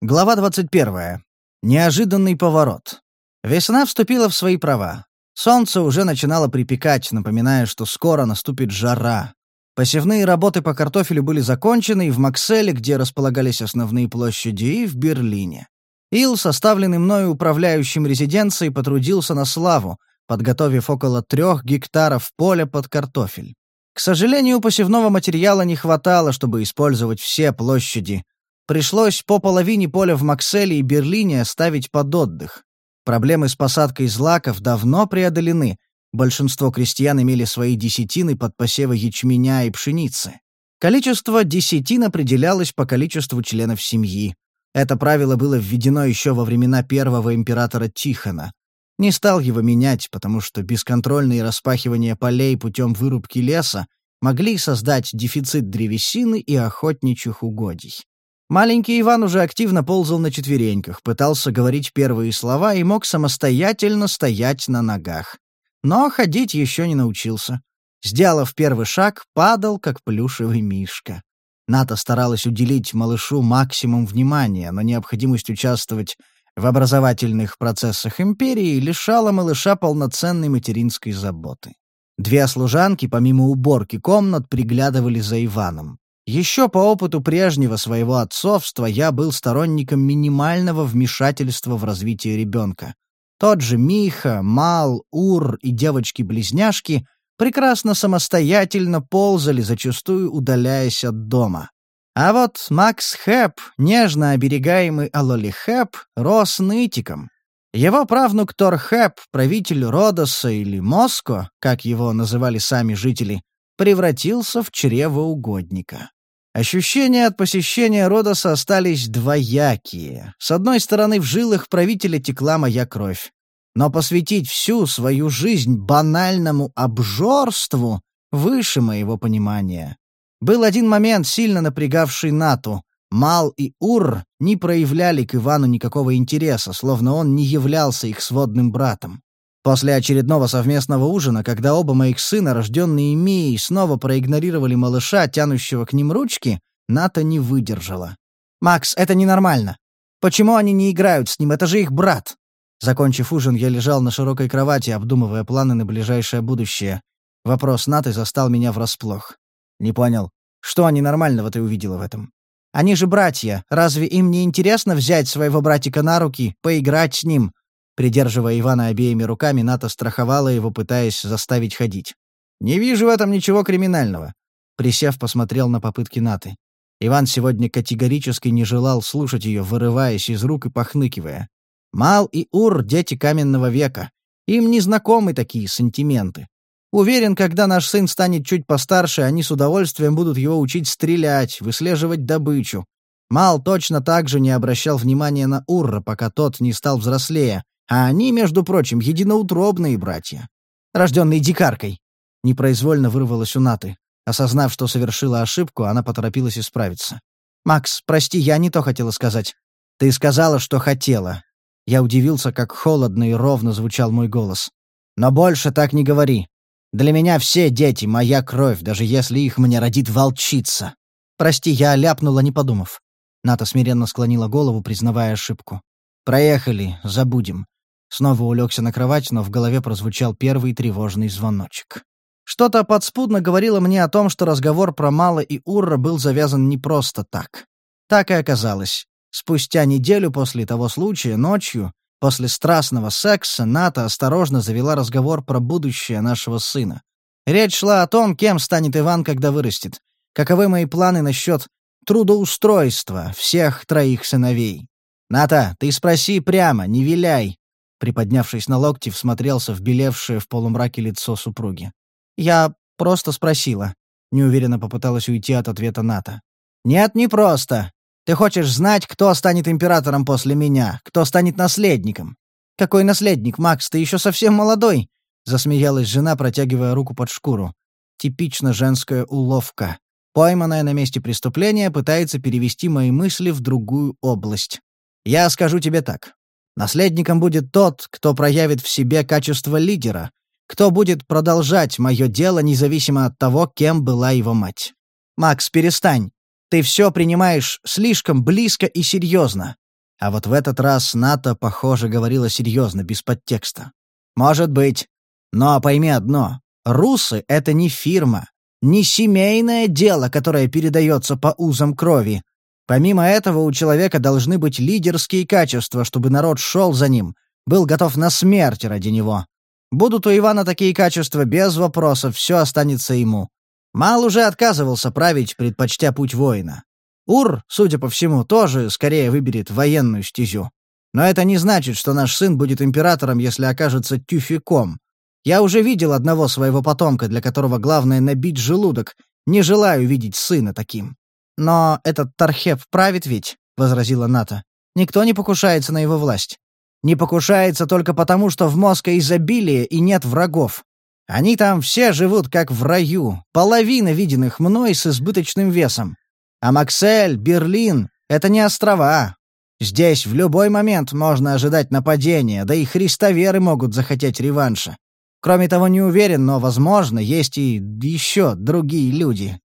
Глава 21. Неожиданный поворот. Весна вступила в свои права. Солнце уже начинало припекать, напоминая, что скоро наступит жара. Посевные работы по картофелю были закончены и в Макселе, где располагались основные площади, и в Берлине. Ил, составленный мною управляющим резиденцией, потрудился на славу, подготовив около трех гектаров поля под картофель. К сожалению, посевного материала не хватало, чтобы использовать все площади, Пришлось по половине поля в Макселе и Берлине ставить под отдых. Проблемы с посадкой злаков давно преодолены. Большинство крестьян имели свои десятины под посевы ячменя и пшеницы. Количество десятин определялось по количеству членов семьи. Это правило было введено еще во времена первого императора Тихона. Не стал его менять, потому что бесконтрольные распахивания полей путем вырубки леса могли создать дефицит древесины и охотничьих угодий. Маленький Иван уже активно ползал на четвереньках, пытался говорить первые слова и мог самостоятельно стоять на ногах. Но ходить еще не научился. Сделав первый шаг, падал, как плюшевый мишка. Ната старалась уделить малышу максимум внимания, но необходимость участвовать в образовательных процессах империи лишала малыша полноценной материнской заботы. Две служанки, помимо уборки комнат, приглядывали за Иваном. Еще по опыту прежнего своего отцовства я был сторонником минимального вмешательства в развитие ребенка. Тот же Миха, Мал, Ур и девочки-близняшки прекрасно самостоятельно ползали, зачастую удаляясь от дома. А вот Макс Хэп, нежно оберегаемый Алоли Хэп, рос нытиком. Его правнук Тор Хэп, правитель Родоса или Моско, как его называли сами жители, превратился в чревоугодника. Ощущения от посещения Родоса остались двоякие. С одной стороны, в жилах правителя текла моя кровь. Но посвятить всю свою жизнь банальному обжорству выше моего понимания. Был один момент, сильно напрягавший Нату. Мал и Ур не проявляли к Ивану никакого интереса, словно он не являлся их сводным братом. После очередного совместного ужина, когда оба моих сына, рожденные Мией, снова проигнорировали малыша, тянущего к ним ручки, Ната не выдержала. «Макс, это ненормально. Почему они не играют с ним? Это же их брат!» Закончив ужин, я лежал на широкой кровати, обдумывая планы на ближайшее будущее. Вопрос Наты застал меня врасплох. Не понял, что ненормального ты увидела в этом? Они же братья. Разве им не интересно взять своего братика на руки, поиграть с ним, Придерживая Ивана обеими руками, Ната страховала его, пытаясь заставить ходить. «Не вижу в этом ничего криминального». Присев, посмотрел на попытки Наты. Иван сегодня категорически не желал слушать ее, вырываясь из рук и похныкивая. Мал и Ур — дети каменного века. Им не знакомы такие сантименты. Уверен, когда наш сын станет чуть постарше, они с удовольствием будут его учить стрелять, выслеживать добычу. Мал точно так же не обращал внимания на Урра, пока тот не стал взрослее, а они, между прочим, единоутробные братья. Рожденные дикаркой. Непроизвольно вырвалась у Наты. Осознав, что совершила ошибку, она поторопилась исправиться. «Макс, прости, я не то хотела сказать. Ты сказала, что хотела». Я удивился, как холодно и ровно звучал мой голос. «Но больше так не говори. Для меня все дети — моя кровь, даже если их мне родит волчица. Прости, я ляпнула, не подумав». Ната смиренно склонила голову, признавая ошибку. «Проехали, забудем. Снова улегся на кровать, но в голове прозвучал первый тревожный звоночек. Что-то подспудно говорило мне о том, что разговор про Мала и Урра был завязан не просто так. Так и оказалось. Спустя неделю после того случая, ночью, после страстного секса, Ната осторожно завела разговор про будущее нашего сына. Речь шла о том, кем станет Иван, когда вырастет. Каковы мои планы насчет трудоустройства всех троих сыновей. «Ната, ты спроси прямо, не виляй. Приподнявшись на локти, всмотрелся в белевшее в полумраке лицо супруги. «Я просто спросила». Неуверенно попыталась уйти от ответа Ната. «Нет, не просто. Ты хочешь знать, кто станет императором после меня, кто станет наследником?» «Какой наследник, Макс? Ты еще совсем молодой!» Засмеялась жена, протягивая руку под шкуру. Типично женская уловка. Пойманная на месте преступления пытается перевести мои мысли в другую область. Я скажу тебе так. Наследником будет тот, кто проявит в себе качество лидера, кто будет продолжать мое дело независимо от того, кем была его мать. Макс, перестань. Ты все принимаешь слишком близко и серьезно. А вот в этот раз НАТО, похоже, говорила серьезно, без подтекста. «Может быть. Но пойми одно. Русы — это не фирма, не семейное дело, которое передается по узам крови. Помимо этого, у человека должны быть лидерские качества, чтобы народ шел за ним, был готов на смерть ради него. Будут у Ивана такие качества без вопросов, все останется ему. Мал уже отказывался править, предпочтя путь воина. Ур, судя по всему, тоже скорее выберет военную стезю. Но это не значит, что наш сын будет императором, если окажется тюфяком. Я уже видел одного своего потомка, для которого главное набить желудок. Не желаю видеть сына таким. Но этот Тархеп правит ведь, — возразила Ната. Никто не покушается на его власть. Не покушается только потому, что в Москве изобилие и нет врагов. Они там все живут как в раю, половина виденных мной с избыточным весом. А Максель, Берлин — это не острова. Здесь в любой момент можно ожидать нападения, да и христоверы могут захотеть реванша. Кроме того, не уверен, но, возможно, есть и еще другие люди.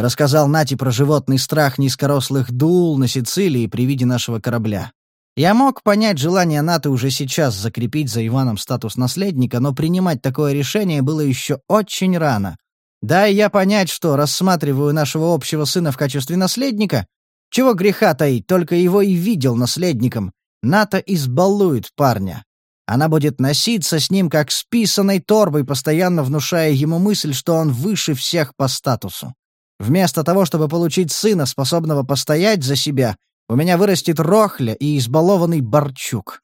Рассказал Нати про животный страх низкорослых дул на Сицилии при виде нашего корабля. Я мог понять желание Наты уже сейчас закрепить за Иваном статус наследника, но принимать такое решение было еще очень рано. Да, и я понять, что рассматриваю нашего общего сына в качестве наследника. Чего греха таить, только его и видел наследником. Ната избалует парня. Она будет носиться с ним как с писаной торбой, постоянно внушая ему мысль, что он выше всех по статусу. Вместо того, чтобы получить сына, способного постоять за себя, у меня вырастет рохля и избалованный борчук.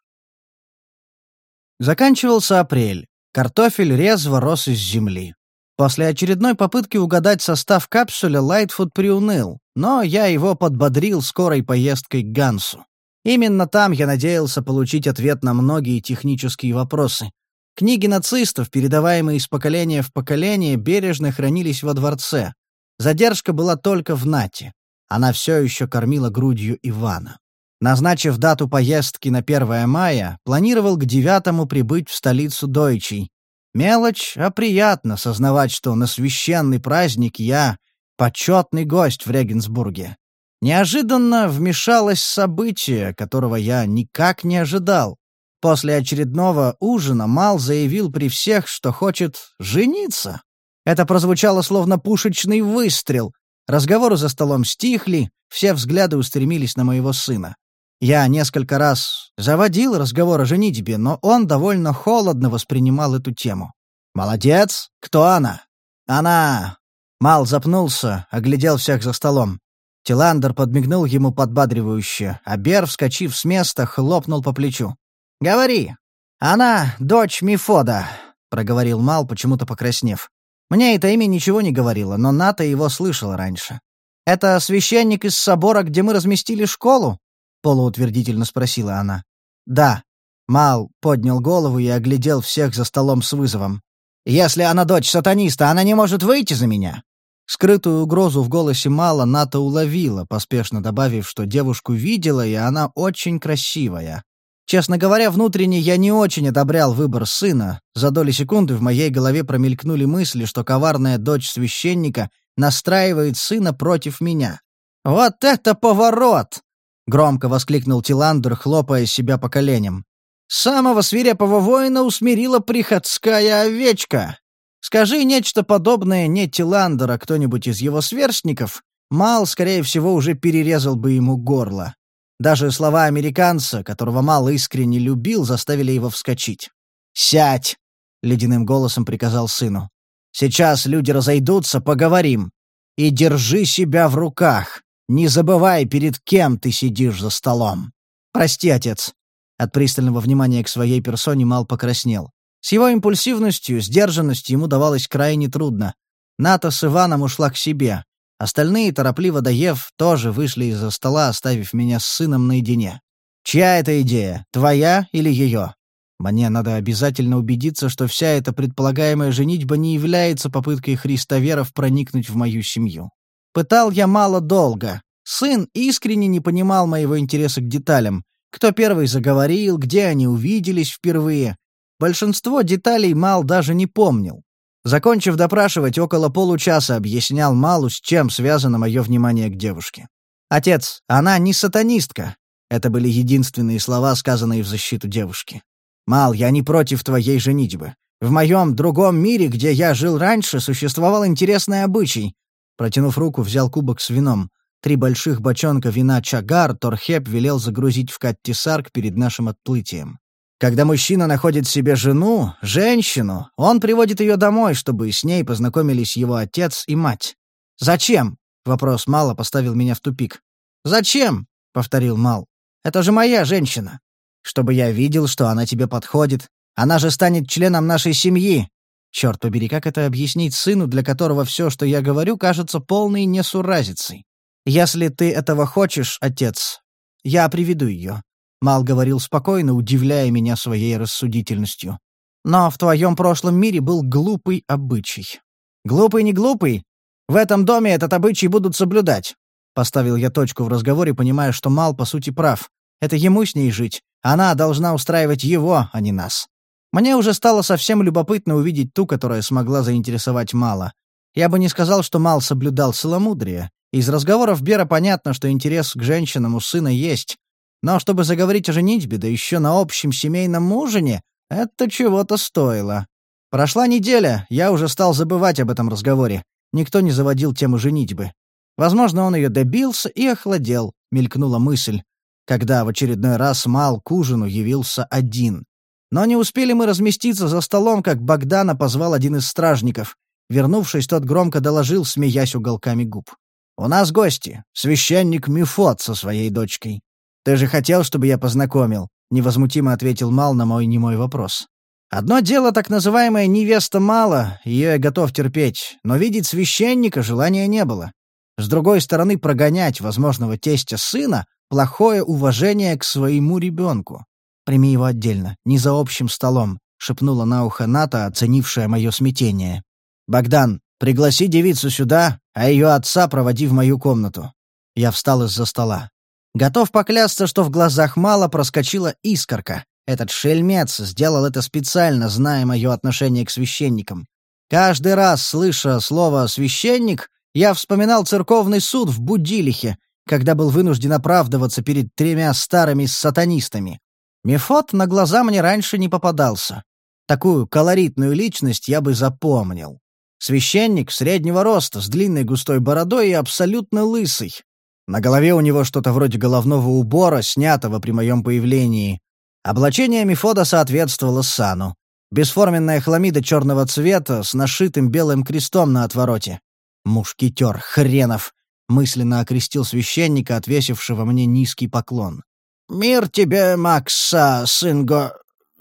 Заканчивался апрель. Картофель резво рос из земли. После очередной попытки угадать состав капсуля Лайтфуд приуныл, но я его подбодрил скорой поездкой к Гансу. Именно там я надеялся получить ответ на многие технические вопросы. Книги нацистов, передаваемые из поколения в поколение, бережно хранились во дворце. Задержка была только в Нате. Она все еще кормила грудью Ивана. Назначив дату поездки на 1 мая, планировал к девятому прибыть в столицу Дойчей, Мелочь, а приятно сознавать, что на священный праздник я — почетный гость в Регенсбурге. Неожиданно вмешалось событие, которого я никак не ожидал. После очередного ужина Мал заявил при всех, что хочет жениться. Это прозвучало словно пушечный выстрел. Разговоры за столом стихли, все взгляды устремились на моего сына. Я несколько раз заводил разговор о женитьбе, но он довольно холодно воспринимал эту тему. «Молодец! Кто она?» «Она...» Мал запнулся, оглядел всех за столом. Тиландер подмигнул ему подбадривающе, а Бер, вскочив с места, хлопнул по плечу. «Говори. Она дочь Мефода», — проговорил Мал, почему-то покраснев. Мне это имя ничего не говорило, но Ната его слышала раньше. «Это священник из собора, где мы разместили школу?» полуутвердительно спросила она. «Да». Мал поднял голову и оглядел всех за столом с вызовом. «Если она дочь сатаниста, она не может выйти за меня?» Скрытую угрозу в голосе Мала Ната уловила, поспешно добавив, что девушку видела, и она очень красивая. Честно говоря, внутренне я не очень одобрял выбор сына. За доли секунды в моей голове промелькнули мысли, что коварная дочь священника настраивает сына против меня. «Вот это поворот!» — громко воскликнул Тиландер, хлопая себя по коленям. «Самого свирепого воина усмирила приходская овечка. Скажи нечто подобное не Тиландер, а кто-нибудь из его сверстников, Мал, скорее всего, уже перерезал бы ему горло. Даже слова американца, которого Мал искренне любил, заставили его вскочить. «Сядь!» — ледяным голосом приказал сыну. «Сейчас люди разойдутся, поговорим. И держи себя в руках. Не забывай, перед кем ты сидишь за столом. Прости, отец». От пристального внимания к своей персоне Мал покраснел. С его импульсивностью, сдержанностью ему давалось крайне трудно. Ната с Иваном ушла к себе. Остальные, торопливо доев, тоже вышли из-за стола, оставив меня с сыном наедине. «Чья это идея? Твоя или ее?» Мне надо обязательно убедиться, что вся эта предполагаемая женитьба не является попыткой христоверов проникнуть в мою семью. Пытал я мало долго. Сын искренне не понимал моего интереса к деталям. Кто первый заговорил, где они увиделись впервые. Большинство деталей Мал даже не помнил. Закончив допрашивать, около получаса объяснял Малу, с чем связано мое внимание к девушке. «Отец, она не сатанистка. Это были единственные слова, сказанные в защиту девушки. «Мал, я не против твоей женитьбы. В моем другом мире, где я жил раньше, существовал интересный обычай». Протянув руку, взял кубок с вином. Три больших бочонка вина Чагар Торхеп велел загрузить в Каттисарк перед нашим отплытием. Когда мужчина находит себе жену, женщину, он приводит ее домой, чтобы с ней познакомились его отец и мать. «Зачем?» — вопрос Мала поставил меня в тупик. «Зачем?» — повторил Мал. «Это же моя женщина. Чтобы я видел, что она тебе подходит. Она же станет членом нашей семьи. Черт побери, как это объяснить сыну, для которого все, что я говорю, кажется полной несуразицей? Если ты этого хочешь, отец, я приведу ее. Мал говорил спокойно, удивляя меня своей рассудительностью. Но в твоем прошлом мире был глупый обычай. Глупый не глупый. В этом доме этот обычай будут соблюдать. Поставил я точку в разговоре, понимая, что Мал, по сути, прав. Это ему с ней жить. Она должна устраивать его, а не нас. Мне уже стало совсем любопытно увидеть ту, которая смогла заинтересовать Мала. Я бы не сказал, что Мал соблюдал целомудрие. Из разговоров Бера понятно, что интерес к женщинам у сына есть. Но чтобы заговорить о женитьбе, да еще на общем семейном ужине, это чего-то стоило. Прошла неделя, я уже стал забывать об этом разговоре. Никто не заводил тему женитьбы. Возможно, он ее добился и охладел, мелькнула мысль когда в очередной раз Мал к ужину явился один. Но не успели мы разместиться за столом, как Богдана позвал один из стражников. Вернувшись, тот громко доложил, смеясь уголками губ. «У нас гости. Священник Мефот со своей дочкой. Ты же хотел, чтобы я познакомил?» — невозмутимо ответил Мал на мой немой вопрос. «Одно дело так называемая невеста Мала, ее я готов терпеть, но видеть священника желания не было. С другой стороны, прогонять возможного тестя сына плохое уважение к своему ребенку. Прими его отдельно, не за общим столом», — шепнула на ухо Ната, оценившая мое смятение. «Богдан, пригласи девицу сюда, а ее отца проводи в мою комнату». Я встал из-за стола. Готов поклясться, что в глазах мало проскочила искорка. Этот шельмец сделал это специально, зная мое отношение к священникам. Каждый раз, слыша слово «священник», я вспоминал церковный суд в Будилихе, когда был вынужден оправдываться перед тремя старыми сатанистами. Мефот на глаза мне раньше не попадался. Такую колоритную личность я бы запомнил. Священник среднего роста, с длинной густой бородой и абсолютно лысый. На голове у него что-то вроде головного убора, снятого при моем появлении. Облачение Мефода соответствовало сану. Бесформенная хламида черного цвета с нашитым белым крестом на отвороте. Мушкетер, хренов. Мысленно окрестил священника, отвесившего мне низкий поклон. «Мир тебе, Макса, сын Го...»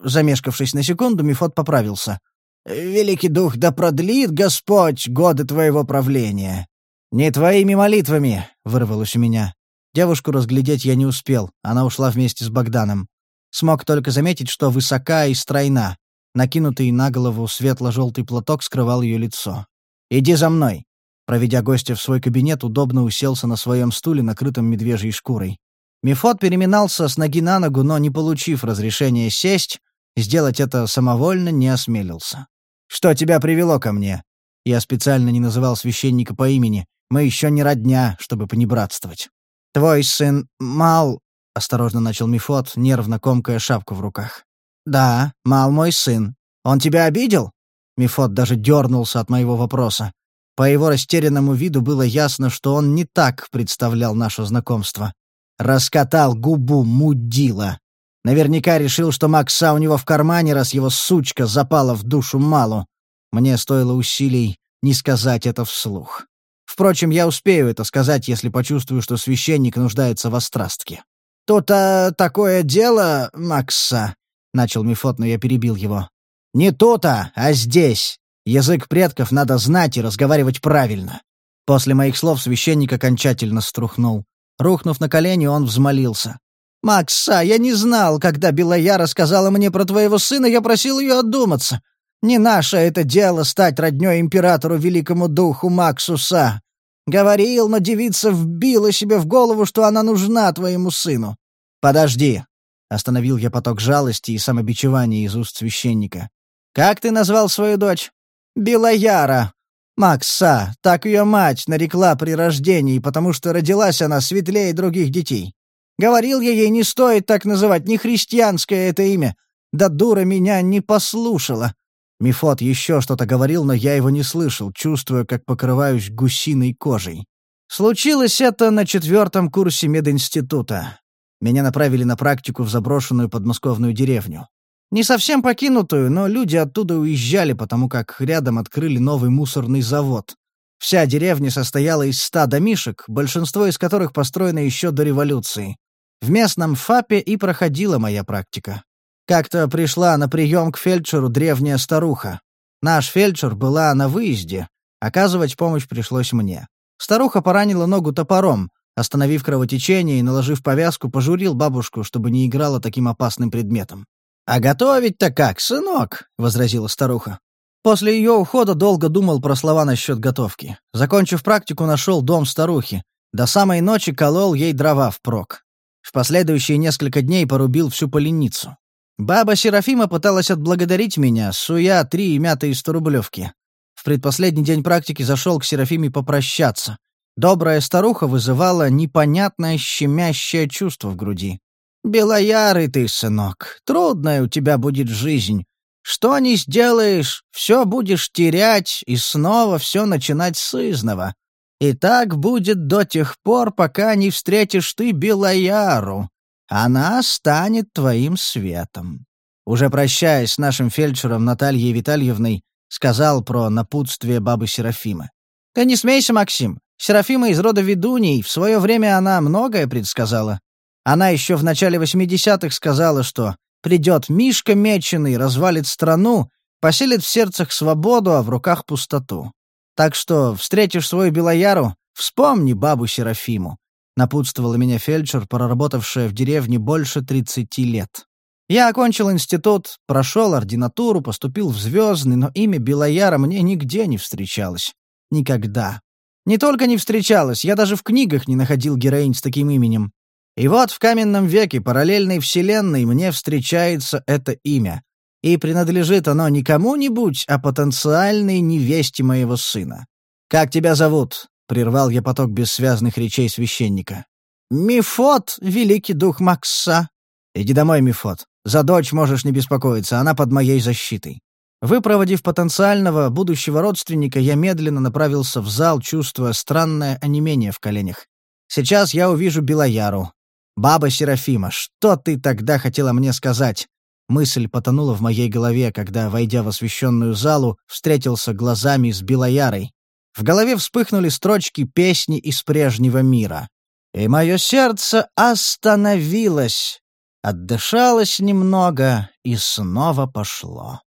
Замешкавшись на секунду, Мефот поправился. «Великий дух, да продлит Господь годы твоего правления!» «Не твоими молитвами!» — вырвалось у меня. Девушку разглядеть я не успел, она ушла вместе с Богданом. Смог только заметить, что высока и стройна. Накинутый на голову светло-желтый платок скрывал ее лицо. «Иди за мной!» Проведя гостя в свой кабинет, удобно уселся на своем стуле, накрытом медвежьей шкурой. Мефот переминался с ноги на ногу, но, не получив разрешения сесть, сделать это самовольно не осмелился. «Что тебя привело ко мне?» Я специально не называл священника по имени. Мы еще не родня, чтобы понебратствовать. «Твой сын Мал...» — осторожно начал Мефот, нервно комкая шапку в руках. «Да, Мал мой сын. Он тебя обидел?» Мефот даже дернулся от моего вопроса. По его растерянному виду было ясно, что он не так представлял наше знакомство. Раскатал губу мудила. Наверняка решил, что Макса у него в кармане, раз его сучка запала в душу малу. Мне стоило усилий не сказать это вслух. Впрочем, я успею это сказать, если почувствую, что священник нуждается в острастке. «Тут а, такое дело, Макса», — начал Мефот, но я перебил его. «Не тут-то, а здесь. Язык предков надо знать и разговаривать правильно. После моих слов священник окончательно струхнул. Рухнув на колени, он взмолился. «Макса, я не знал, когда Белая рассказала мне про твоего сына, я просил ее одуматься. Не наше это дело стать роднёй императору великому духу Максуса. Говорил, но девица вбила себе в голову, что она нужна твоему сыну. Подожди. Остановил я поток жалости и самобичевания из уст священника. Как ты назвал свою дочь? Белояра. Макса, так ее мать нарекла при рождении, потому что родилась она светлее других детей. Говорил я ей, не стоит так называть, не христианское это имя. Да дура меня не послушала. Мифот еще что-то говорил, но я его не слышал, чувствуя, как покрываюсь гусиной кожей. Случилось это на четвертом курсе мединститута. Меня направили на практику в заброшенную подмосковную деревню. Не совсем покинутую, но люди оттуда уезжали, потому как рядом открыли новый мусорный завод. Вся деревня состояла из ста домишек, большинство из которых построено еще до революции. В местном ФАПе и проходила моя практика. Как-то пришла на прием к фельдшеру древняя старуха. Наш фельдшер была на выезде. Оказывать помощь пришлось мне. Старуха поранила ногу топором. Остановив кровотечение и наложив повязку, пожурил бабушку, чтобы не играла таким опасным предметом. «А готовить-то как, сынок?» — возразила старуха. После ее ухода долго думал про слова насчет готовки. Закончив практику, нашел дом старухи. До самой ночи колол ей дрова впрок. В последующие несколько дней порубил всю поленницу. Баба Серафима пыталась отблагодарить меня, суя три мятые сторублевки. В предпоследний день практики зашел к Серафиме попрощаться. Добрая старуха вызывала непонятное щемящее чувство в груди. «Белоярый ты, сынок, трудная у тебя будет жизнь. Что не сделаешь, все будешь терять и снова все начинать с изного. И так будет до тех пор, пока не встретишь ты Белояру. Она станет твоим светом». Уже прощаясь с нашим фельдшером Натальей Витальевной, сказал про напутствие бабы Серафимы. «Ты не смейся, Максим. Серафима из рода ведуней, в свое время она многое предсказала. Она еще в начале 80-х сказала, что придет Мишка Меченый, развалит страну, поселит в сердцах свободу, а в руках пустоту. Так что встретишь свою Белояру, вспомни бабу Серафиму», — напутствовала меня фельдшер, проработавшая в деревне больше 30 лет. Я окончил институт, прошел ординатуру, поступил в Звездный, но имя Белояра мне нигде не встречалось. Никогда. Не только не встречалось, я даже в книгах не находил героинь с таким именем. И вот в каменном веке параллельной вселенной мне встречается это имя и принадлежит оно не кому-нибудь, а потенциальной невесте моего сына. «Как тебя зовут?» — прервал я поток бессвязных речей священника. «Мифот, великий дух Макса». «Иди домой, Мифот. За дочь можешь не беспокоиться, она под моей защитой». Выпроводив потенциального будущего родственника, я медленно направился в зал, чувствуя странное онемение в коленях. Сейчас я увижу Белояру. «Баба Серафима, что ты тогда хотела мне сказать? Мысль потонула в моей голове, когда, войдя в освещенную залу, встретился глазами с Белоярой. В голове вспыхнули строчки песни из прежнего мира. И мое сердце остановилось, отдышалось немного и снова пошло.